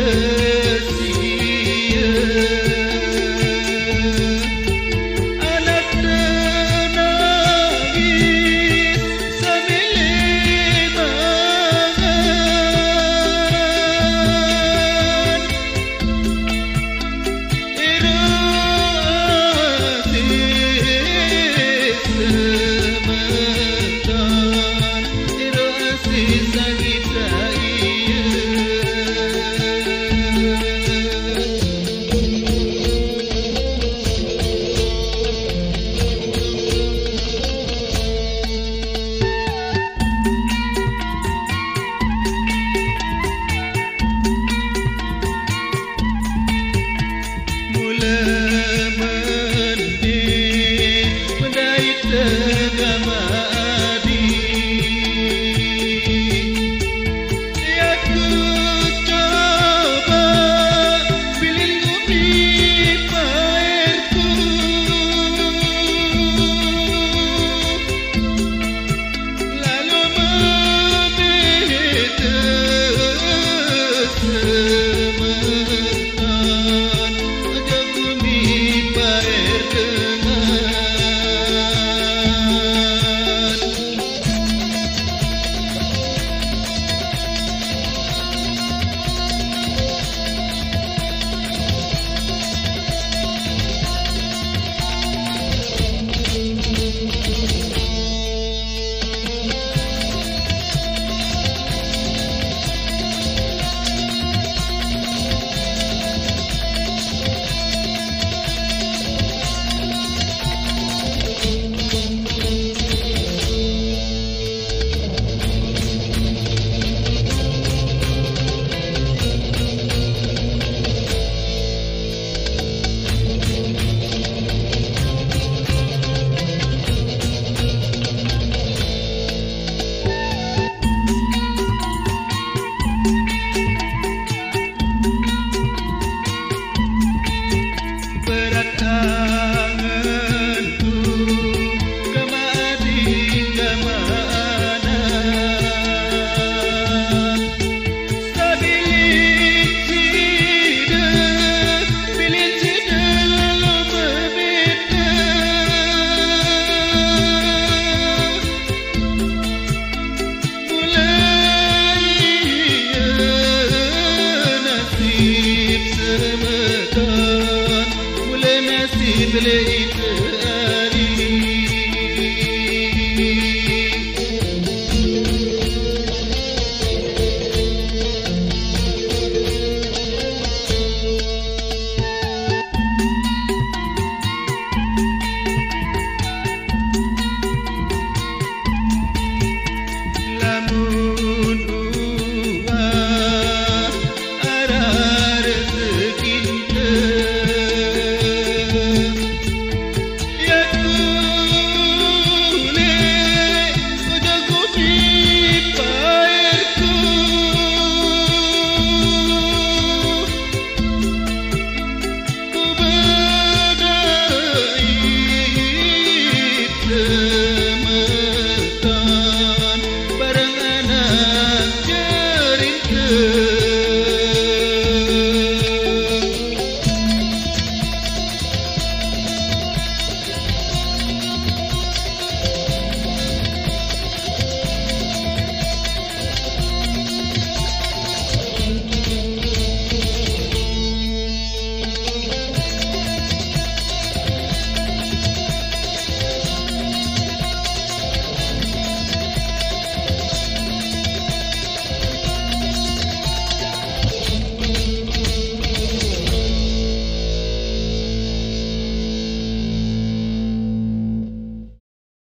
good. مثلي